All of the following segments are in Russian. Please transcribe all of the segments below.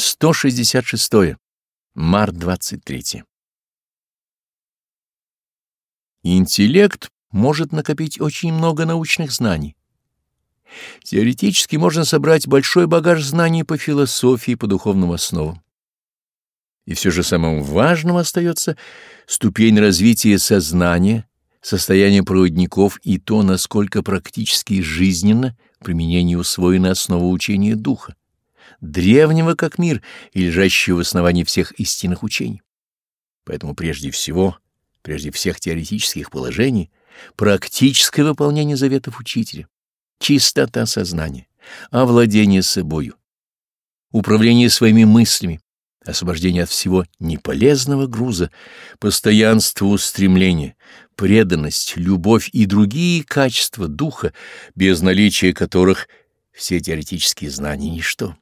166. Март 23. Интеллект может накопить очень много научных знаний. Теоретически можно собрать большой багаж знаний по философии, по духовным основам. И все же самым важным остается ступень развития сознания, состояние проводников и то, насколько практически и жизненно применение усвоена основа учения духа древнего как мир и лежащего в основании всех истинных учений. Поэтому прежде всего, прежде всех теоретических положений, практическое выполнение заветов учителя, чистота сознания, овладение собою, управление своими мыслями, освобождение от всего неполезного груза, постоянство устремления, преданность, любовь и другие качества духа, без наличия которых все теоретические знания — ничто.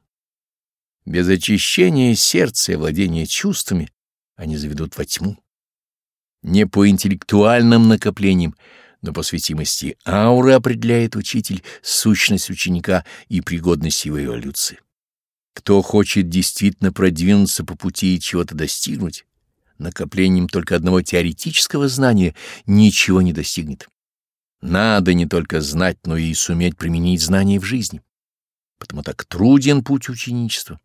Без очищения сердца и владения чувствами они заведут во тьму. Не по интеллектуальным накоплениям, но по светимости ауры определяет учитель сущность ученика и пригодность его эволюции. Кто хочет действительно продвинуться по пути и чего-то достигнуть, накоплением только одного теоретического знания ничего не достигнет. Надо не только знать, но и суметь применить знания в жизни. Потому так труден путь ученичества.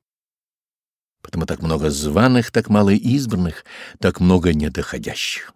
Потому так много званых, так мало избранных, так много недоходящих.